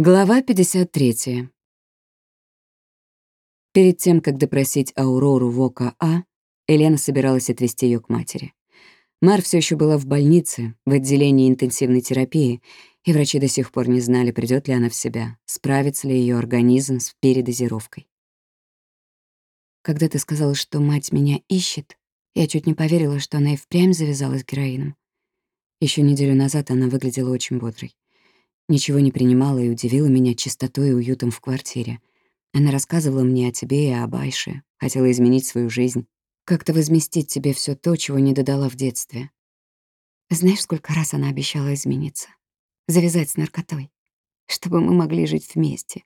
Глава 53. Перед тем, как допросить Аурору в ОКА, Елена собиралась отвезти ее к матери. Мар все еще была в больнице, в отделении интенсивной терапии, и врачи до сих пор не знали, придет ли она в себя, справится ли ее организм с передозировкой. Когда ты сказала, что мать меня ищет, я чуть не поверила, что она и впрямь завязалась героином. Еще неделю назад она выглядела очень бодрой. Ничего не принимала и удивила меня чистотой и уютом в квартире. Она рассказывала мне о тебе и об Айше, хотела изменить свою жизнь, как-то возместить тебе все то, чего не додала в детстве. Знаешь, сколько раз она обещала измениться? Завязать с наркотой, чтобы мы могли жить вместе.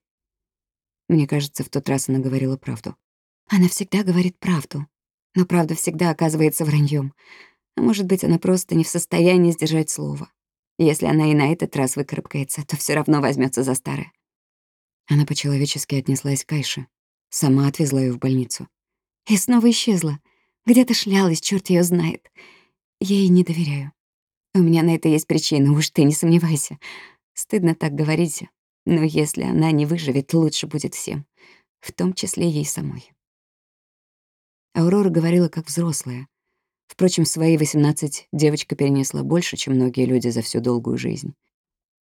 Мне кажется, в тот раз она говорила правду. Она всегда говорит правду, но правда всегда оказывается враньем. А может быть, она просто не в состоянии сдержать слово. Если она и на этот раз выкарабкается, то все равно возьмется за старое. Она по-человечески отнеслась к Айше. Сама отвезла ее в больницу. И снова исчезла. Где-то шлялась, черт ее знает. Я ей не доверяю. У меня на это есть причина, уж ты не сомневайся. Стыдно так говорить, но если она не выживет, лучше будет всем, в том числе ей самой. Аурора говорила как взрослая, Впрочем, свои 18 девочка перенесла больше, чем многие люди за всю долгую жизнь.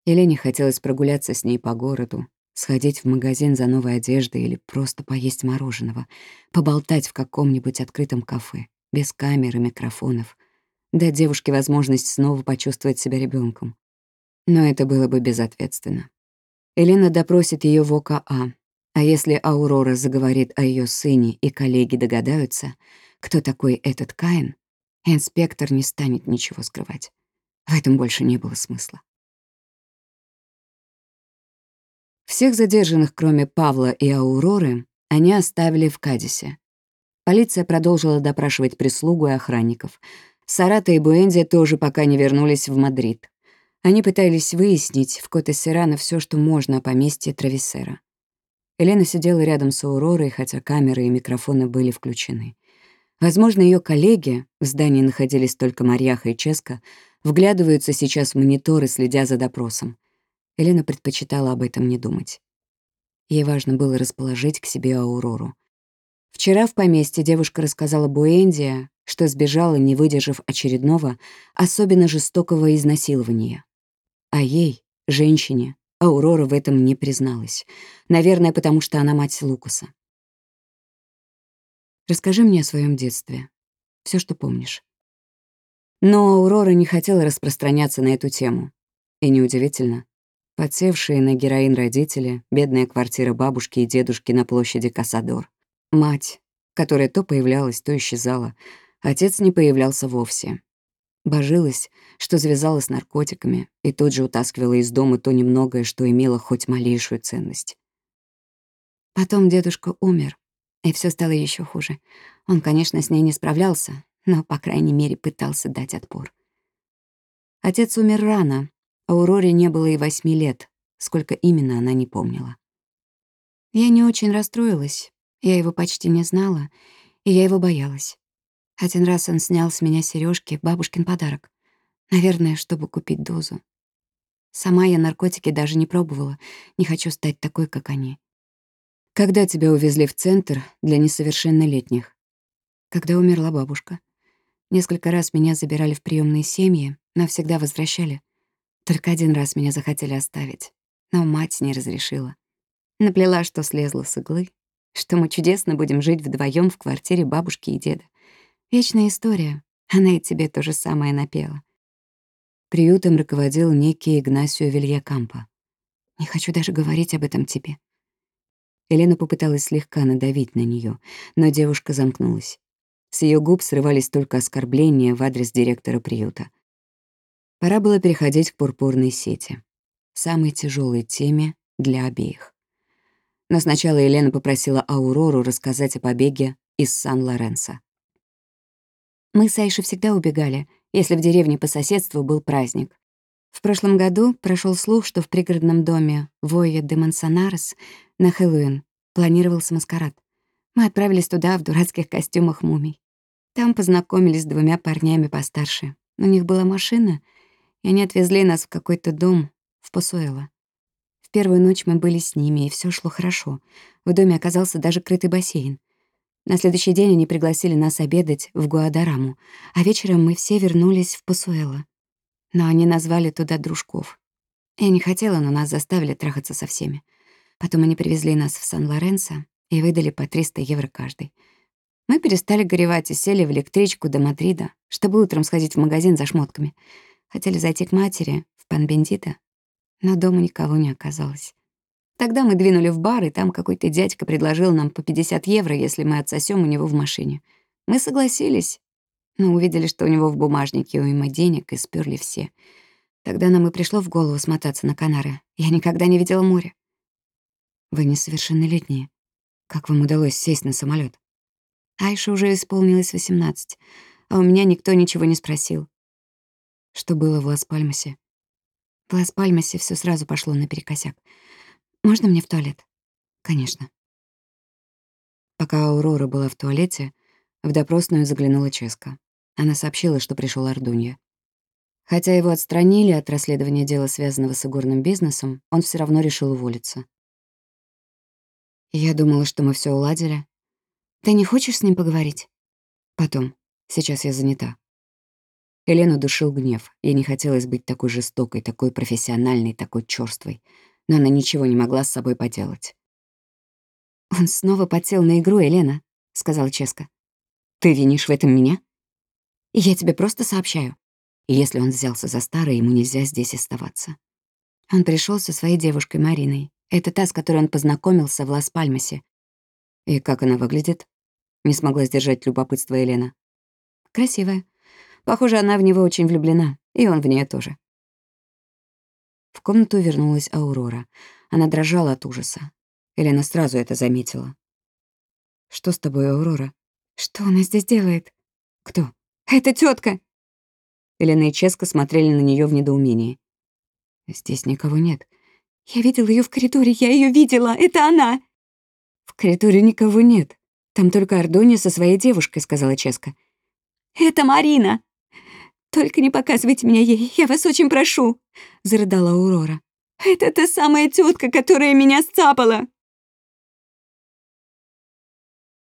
Елене хотелось прогуляться с ней по городу, сходить в магазин за новой одеждой или просто поесть мороженого, поболтать в каком-нибудь открытом кафе, без камер и микрофонов, дать девушке возможность снова почувствовать себя ребенком. Но это было бы безответственно. Елена допросит ее в ОКА, а если Аурора заговорит о ее сыне и коллеги догадаются, кто такой этот Каин, Инспектор не станет ничего скрывать. В этом больше не было смысла. Всех задержанных, кроме Павла и Ауроры, они оставили в Кадисе. Полиция продолжила допрашивать прислугу и охранников. Сарата и Буэнди тоже пока не вернулись в Мадрид. Они пытались выяснить в Коте-Серано все, что можно о поместье Трависера. Елена сидела рядом с Ауророй, хотя камеры и микрофоны были включены. Возможно, ее коллеги, в здании находились только Марьяха и Ческа, вглядываются сейчас в мониторы, следя за допросом. Елена предпочитала об этом не думать. Ей важно было расположить к себе Аурору. Вчера в поместье девушка рассказала Буэндия, что сбежала, не выдержав очередного, особенно жестокого изнасилования. А ей, женщине, Аурора в этом не призналась. Наверное, потому что она мать Лукаса. Расскажи мне о своем детстве. все, что помнишь». Но Аурора не хотела распространяться на эту тему. И неудивительно. Подсевшие на героин родители, бедная квартира бабушки и дедушки на площади Касадор. Мать, которая то появлялась, то исчезала. Отец не появлялся вовсе. Божилась, что завязала с наркотиками и тут же утаскивала из дома то немногое, что имело хоть малейшую ценность. Потом дедушка умер, и все стало еще хуже. Он, конечно, с ней не справлялся, но, по крайней мере, пытался дать отпор. Отец умер рано, а Ауроре не было и восьми лет, сколько именно она не помнила. Я не очень расстроилась, я его почти не знала, и я его боялась. Один раз он снял с меня сережки, бабушкин подарок. Наверное, чтобы купить дозу. Сама я наркотики даже не пробовала, не хочу стать такой, как они. Когда тебя увезли в центр для несовершеннолетних? Когда умерла бабушка. Несколько раз меня забирали в приемные семьи, но всегда возвращали. Только один раз меня захотели оставить, но мать не разрешила. Наплела, что слезла с иглы, что мы чудесно будем жить вдвоем в квартире бабушки и деда. Вечная история. Она и тебе то же самое напела. Приютом руководил некий Игнасио Вильякампо. Не хочу даже говорить об этом тебе. Елена попыталась слегка надавить на нее, но девушка замкнулась. С ее губ срывались только оскорбления в адрес директора приюта. Пора было переходить к пурпурной сети, самой тяжелой теме для обеих. Но сначала Елена попросила Аурору рассказать о побеге из Сан-Лоренсо. Мы с Айшей всегда убегали, если в деревне по соседству был праздник. В прошлом году прошел слух, что в пригородном доме Войя де Мансонарес на Хэллоуин планировался маскарад. Мы отправились туда в дурацких костюмах мумий. Там познакомились с двумя парнями постарше. У них была машина, и они отвезли нас в какой-то дом в Посуэло. В первую ночь мы были с ними, и все шло хорошо. В доме оказался даже крытый бассейн. На следующий день они пригласили нас обедать в Гуадараму, а вечером мы все вернулись в Пасуэло. Но они назвали туда дружков. Я не хотела, но нас заставили трахаться со всеми. Потом они привезли нас в Сан-Лоренцо и выдали по 300 евро каждый. Мы перестали горевать и сели в электричку до Мадрида, чтобы утром сходить в магазин за шмотками. Хотели зайти к матери в Пан-Бендита, но дома никого не оказалось. Тогда мы двинули в бар, и там какой-то дядька предложил нам по 50 евро, если мы отсосем у него в машине. Мы согласились, но увидели, что у него в бумажнике уйма денег, и сперли все. Тогда нам и пришло в голову смотаться на Канары. Я никогда не видела море. Вы несовершеннолетние. Как вам удалось сесть на самолет? Айше уже исполнилось 18, а у меня никто ничего не спросил. Что было в Лас-Пальмасе? В Лас-Пальмасе все сразу пошло наперекосяк. Можно мне в туалет? Конечно. Пока Аурора была в туалете, в допросную заглянула Ческа. Она сообщила, что пришел Ардунья. Хотя его отстранили от расследования дела, связанного с игорным бизнесом, он все равно решил уволиться. Я думала, что мы все уладили. Ты не хочешь с ним поговорить? Потом. Сейчас я занята. Елену душил гнев. Ей не хотелось быть такой жестокой, такой профессиональной, такой чёрствой. Но она ничего не могла с собой поделать. «Он снова подсел на игру, Елена», — сказала Ческа. «Ты винишь в этом меня? Я тебе просто сообщаю. если он взялся за старое, ему нельзя здесь оставаться». Он пришел со своей девушкой Мариной. Это та, с которой он познакомился в Лас-Пальмасе. И как она выглядит? Не смогла сдержать любопытство Елена. Красивая. Похоже, она в него очень влюблена, и он в нее тоже. В комнату вернулась Аурора. Она дрожала от ужаса. Елена сразу это заметила. «Что с тобой, Аурора?» «Что она здесь делает?» «Кто?» «Это тетка. Елена и Ческа смотрели на нее в недоумении. «Здесь никого нет». «Я видела ее в коридоре, я ее видела, это она!» «В коридоре никого нет. Там только Ардони со своей девушкой», — сказала Ческа. «Это Марина!» «Только не показывайте меня ей, я вас очень прошу!» — зарыдала Аурора. «Это та самая тетка, которая меня сцапала!»